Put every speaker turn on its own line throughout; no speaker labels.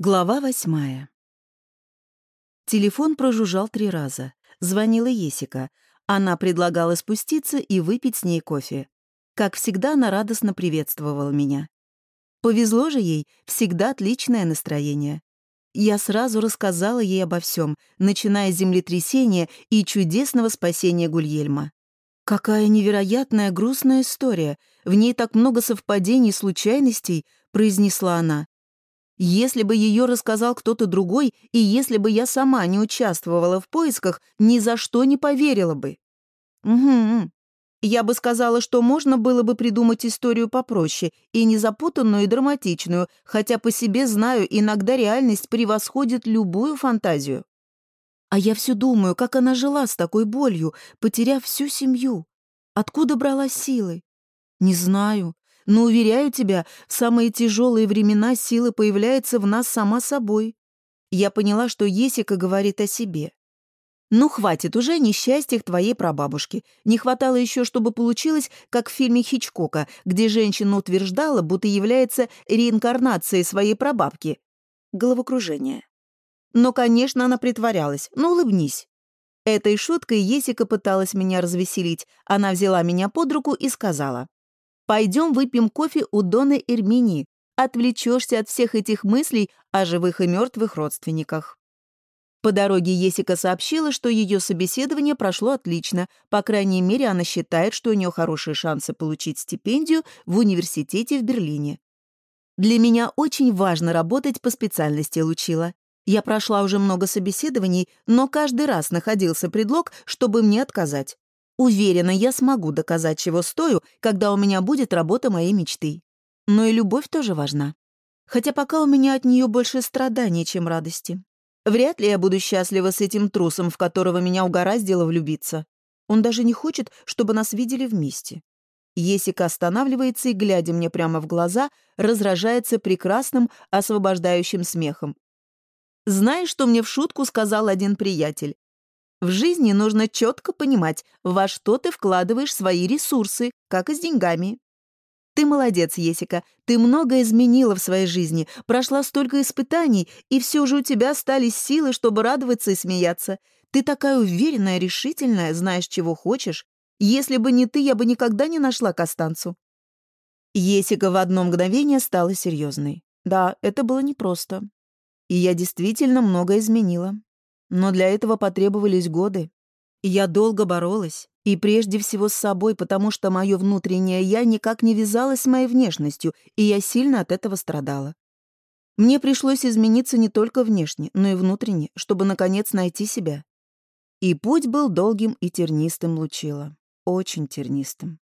Глава восьмая. Телефон прожужжал три раза. Звонила Есика. Она предлагала спуститься и выпить с ней кофе. Как всегда, она радостно приветствовала меня. Повезло же ей, всегда отличное настроение. Я сразу рассказала ей обо всем, начиная с землетрясения и чудесного спасения Гульельма. Какая невероятная грустная история. В ней так много совпадений и случайностей, произнесла она. Если бы ее рассказал кто-то другой, и если бы я сама не участвовала в поисках, ни за что не поверила бы. Угу. Я бы сказала, что можно было бы придумать историю попроще и не запутанную и драматичную, хотя по себе знаю, иногда реальность превосходит любую фантазию. А я все думаю, как она жила с такой болью, потеряв всю семью. Откуда брала силы? Не знаю. Но, уверяю тебя, в самые тяжелые времена сила появляется в нас сама собой. Я поняла, что Есика говорит о себе. Ну, хватит уже о несчастьях твоей прабабушки. Не хватало еще, чтобы получилось, как в фильме Хичкока, где женщина утверждала, будто является реинкарнацией своей прабабки. Головокружение. Но, конечно, она притворялась. Ну, улыбнись. Этой шуткой Есика пыталась меня развеселить. Она взяла меня под руку и сказала. Пойдем выпьем кофе у Доны Эрмини. Отвлечешься от всех этих мыслей о живых и мертвых родственниках. По дороге Есика сообщила, что ее собеседование прошло отлично. По крайней мере, она считает, что у нее хорошие шансы получить стипендию в университете в Берлине. Для меня очень важно работать по специальности Лучила. Я прошла уже много собеседований, но каждый раз находился предлог, чтобы мне отказать. Уверена, я смогу доказать, чего стою, когда у меня будет работа моей мечты. Но и любовь тоже важна. Хотя пока у меня от нее больше страданий, чем радости. Вряд ли я буду счастлива с этим трусом, в которого меня угораздило влюбиться. Он даже не хочет, чтобы нас видели вместе. Есика останавливается и, глядя мне прямо в глаза, разражается прекрасным, освобождающим смехом. Знаешь, что мне в шутку сказал один приятель? В жизни нужно четко понимать, во что ты вкладываешь свои ресурсы, как и с деньгами. Ты молодец, Есика. Ты много изменила в своей жизни, прошла столько испытаний, и все же у тебя остались силы, чтобы радоваться и смеяться. Ты такая уверенная, решительная, знаешь, чего хочешь. Если бы не ты, я бы никогда не нашла Костанцу. Есика в одно мгновение стала серьезной. Да, это было непросто. И я действительно много изменила. Но для этого потребовались годы. Я долго боролась, и прежде всего с собой, потому что мое внутреннее «я» никак не вязалось с моей внешностью, и я сильно от этого страдала. Мне пришлось измениться не только внешне, но и внутренне, чтобы, наконец, найти себя. И путь был долгим и тернистым, Лучила. Очень тернистым.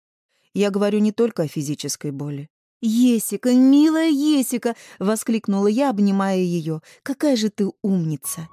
Я говорю не только о физической боли. «Есика, милая Есика!» — воскликнула я, обнимая ее. «Какая же ты умница!»